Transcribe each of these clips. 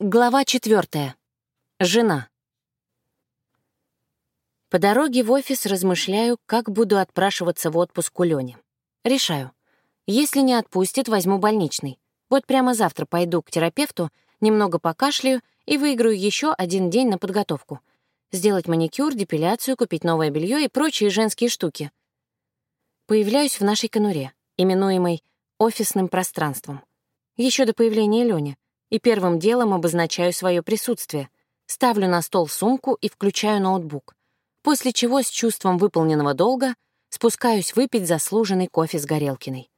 Глава четвертая. Жена. По дороге в офис размышляю, как буду отпрашиваться в отпуск у Лёни. Решаю. Если не отпустит, возьму больничный. Вот прямо завтра пойду к терапевту, немного покашляю и выиграю еще один день на подготовку. Сделать маникюр, депиляцию, купить новое белье и прочие женские штуки. Появляюсь в нашей конуре, именуемой офисным пространством. Еще до появления Лёни и первым делом обозначаю свое присутствие, ставлю на стол сумку и включаю ноутбук, после чего с чувством выполненного долга спускаюсь выпить заслуженный кофе с Горелкиной.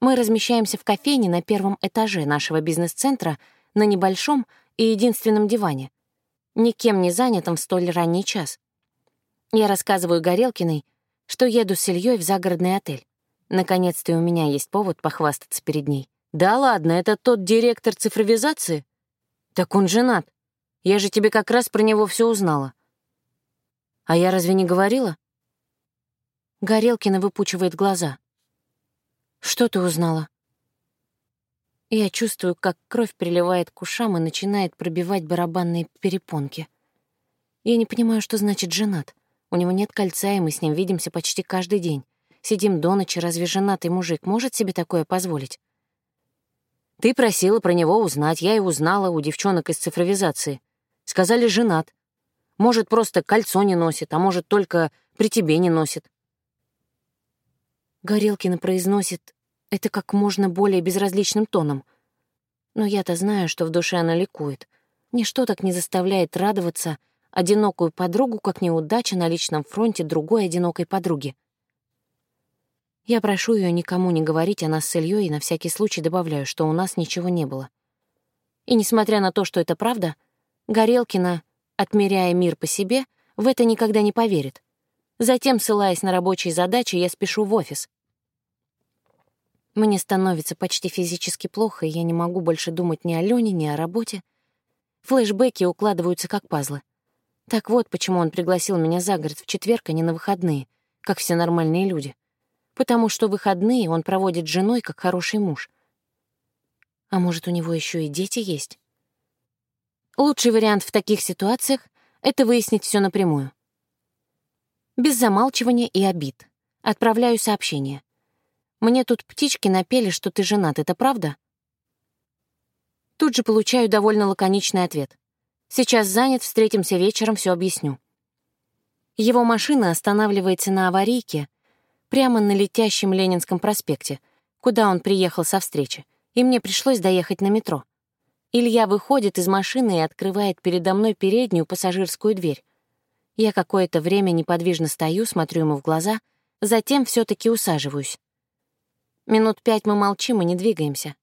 Мы размещаемся в кофейне на первом этаже нашего бизнес-центра на небольшом и единственном диване, никем не занятом в столь ранний час. Я рассказываю Горелкиной, что еду с Ильей в загородный отель. Наконец-то у меня есть повод похвастаться перед ней. «Да ладно, это тот директор цифровизации?» «Так он женат. Я же тебе как раз про него все узнала». «А я разве не говорила?» Горелкина выпучивает глаза. «Что ты узнала?» Я чувствую, как кровь приливает к ушам и начинает пробивать барабанные перепонки. Я не понимаю, что значит «женат». У него нет кольца, и мы с ним видимся почти каждый день. Сидим до ночи, разве женатый мужик может себе такое позволить? Ты просила про него узнать, я и узнала у девчонок из цифровизации. Сказали, женат. Может, просто кольцо не носит, а может, только при тебе не носит. Горелкина произносит это как можно более безразличным тоном. Но я-то знаю, что в душе она ликует. Ничто так не заставляет радоваться одинокую подругу, как неудача на личном фронте другой одинокой подруги. Я прошу ее никому не говорить о нас с Ильей и на всякий случай добавляю, что у нас ничего не было. И несмотря на то, что это правда, Горелкина, отмеряя мир по себе, в это никогда не поверит. Затем, ссылаясь на рабочие задачи, я спешу в офис. Мне становится почти физически плохо, и я не могу больше думать ни о Лёне, ни о работе. Флэшбэки укладываются как пазлы. Так вот, почему он пригласил меня за город в четверг, а не на выходные, как все нормальные люди потому что выходные он проводит с женой как хороший муж. А может, у него еще и дети есть? Лучший вариант в таких ситуациях — это выяснить все напрямую. Без замалчивания и обид. Отправляю сообщение. «Мне тут птички напели, что ты женат, это правда?» Тут же получаю довольно лаконичный ответ. «Сейчас занят, встретимся вечером, все объясню». Его машина останавливается на аварийке — прямо на летящем Ленинском проспекте, куда он приехал со встречи, и мне пришлось доехать на метро. Илья выходит из машины и открывает передо мной переднюю пассажирскую дверь. Я какое-то время неподвижно стою, смотрю ему в глаза, затем все таки усаживаюсь. Минут пять мы молчим и не двигаемся.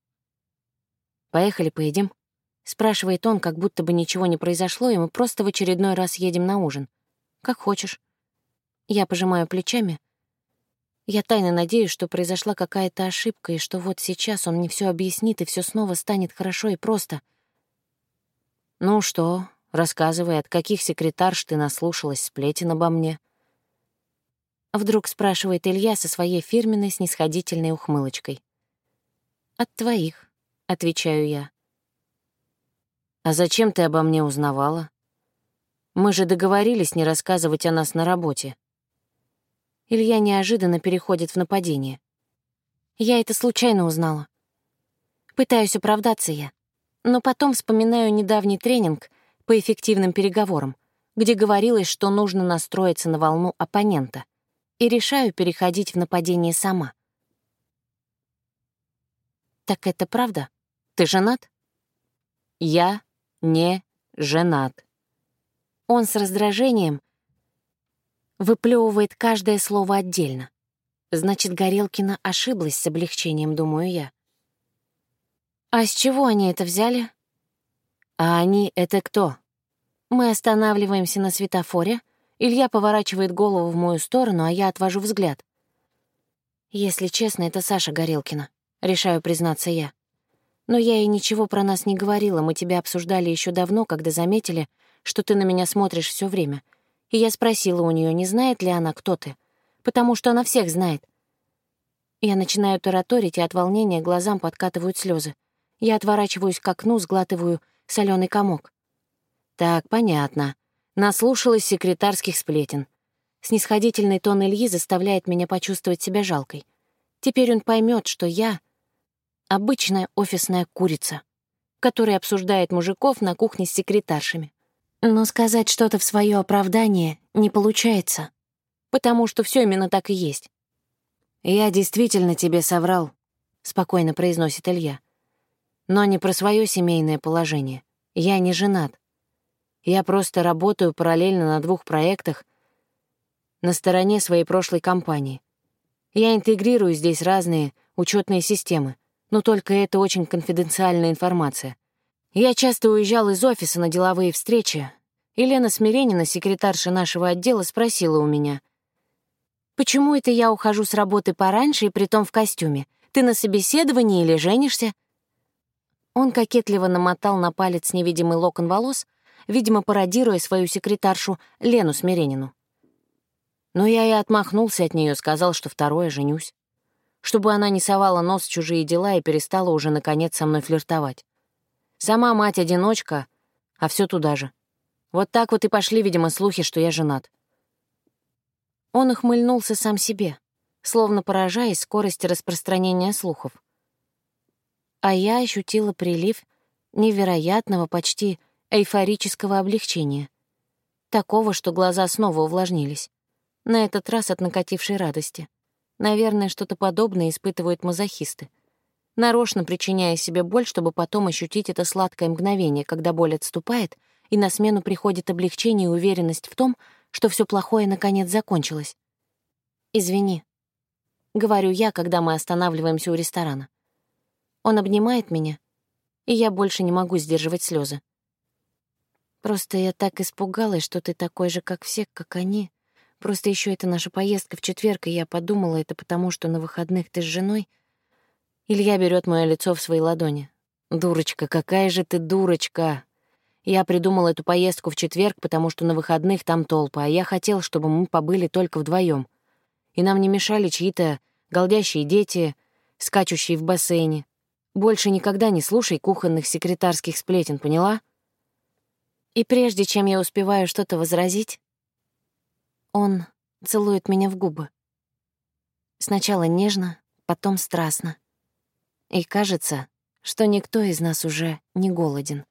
«Поехали, поедим?» — спрашивает он, как будто бы ничего не произошло, и мы просто в очередной раз едем на ужин. «Как хочешь». Я пожимаю плечами, я тайно надеюсь, что произошла какая-то ошибка, и что вот сейчас он мне все объяснит, и все снова станет хорошо и просто. «Ну что, рассказывай, от каких секретарш ты наслушалась сплетен обо мне?» Вдруг спрашивает Илья со своей фирменной снисходительной ухмылочкой. «От твоих», — отвечаю я. «А зачем ты обо мне узнавала? Мы же договорились не рассказывать о нас на работе». Илья неожиданно переходит в нападение. Я это случайно узнала. Пытаюсь оправдаться я, но потом вспоминаю недавний тренинг по эффективным переговорам, где говорилось, что нужно настроиться на волну оппонента, и решаю переходить в нападение сама. «Так это правда? Ты женат?» «Я не женат». Он с раздражением выплевывает каждое слово отдельно. Значит, Горелкина ошиблась с облегчением, думаю я. А с чего они это взяли? А они — это кто? Мы останавливаемся на светофоре, Илья поворачивает голову в мою сторону, а я отвожу взгляд. Если честно, это Саша Горелкина, решаю признаться я. Но я ей ничего про нас не говорила, мы тебя обсуждали еще давно, когда заметили, что ты на меня смотришь все время — и я спросила у нее, не знает ли она, кто ты, потому что она всех знает. Я начинаю тараторить, и от волнения глазам подкатывают слезы. Я отворачиваюсь к окну, сглатываю соленый комок. Так, понятно. Наслушалась секретарских сплетен. Снисходительный тон Ильи заставляет меня почувствовать себя жалкой. Теперь он поймет, что я — обычная офисная курица, которая обсуждает мужиков на кухне с секретаршами. Но сказать что-то в свое оправдание не получается, потому что все именно так и есть. «Я действительно тебе соврал», — спокойно произносит Илья. «Но не про свое семейное положение. Я не женат. Я просто работаю параллельно на двух проектах на стороне своей прошлой компании. Я интегрирую здесь разные учетные системы, но только это очень конфиденциальная информация. Я часто уезжал из офиса на деловые встречи, и Лена Смиренина, секретарша нашего отдела, спросила у меня, «Почему это я ухожу с работы пораньше и притом в костюме? Ты на собеседовании или женишься?» Он кокетливо намотал на палец невидимый локон волос, видимо, пародируя свою секретаршу Лену Смиренину. Но я и отмахнулся от нее, сказал, что второе женюсь. Чтобы она не совала нос в чужие дела и перестала уже, наконец, со мной флиртовать. Сама мать-одиночка, а все туда же. Вот так вот и пошли, видимо, слухи, что я женат. Он ухмыльнулся сам себе, словно поражаясь скорости распространения слухов. А я ощутила прилив невероятного, почти эйфорического облегчения. Такого, что глаза снова увлажнились на этот раз от накатившей радости. Наверное, что-то подобное испытывают мазохисты. Нарочно причиняя себе боль, чтобы потом ощутить это сладкое мгновение, когда боль отступает, и на смену приходит облегчение и уверенность в том, что все плохое наконец закончилось. «Извини», — говорю я, когда мы останавливаемся у ресторана. Он обнимает меня, и я больше не могу сдерживать слезы. Просто я так испугалась, что ты такой же, как все, как они. Просто еще это наша поездка в четверг, и я подумала, это потому, что на выходных ты с женой. Илья берет мое лицо в свои ладони. «Дурочка, какая же ты дурочка!» Я придумал эту поездку в четверг, потому что на выходных там толпа, а я хотел, чтобы мы побыли только вдвоем, И нам не мешали чьи-то голдящие дети, скачущие в бассейне. Больше никогда не слушай кухонных секретарских сплетен, поняла? И прежде чем я успеваю что-то возразить, он целует меня в губы. Сначала нежно, потом страстно. И кажется, что никто из нас уже не голоден.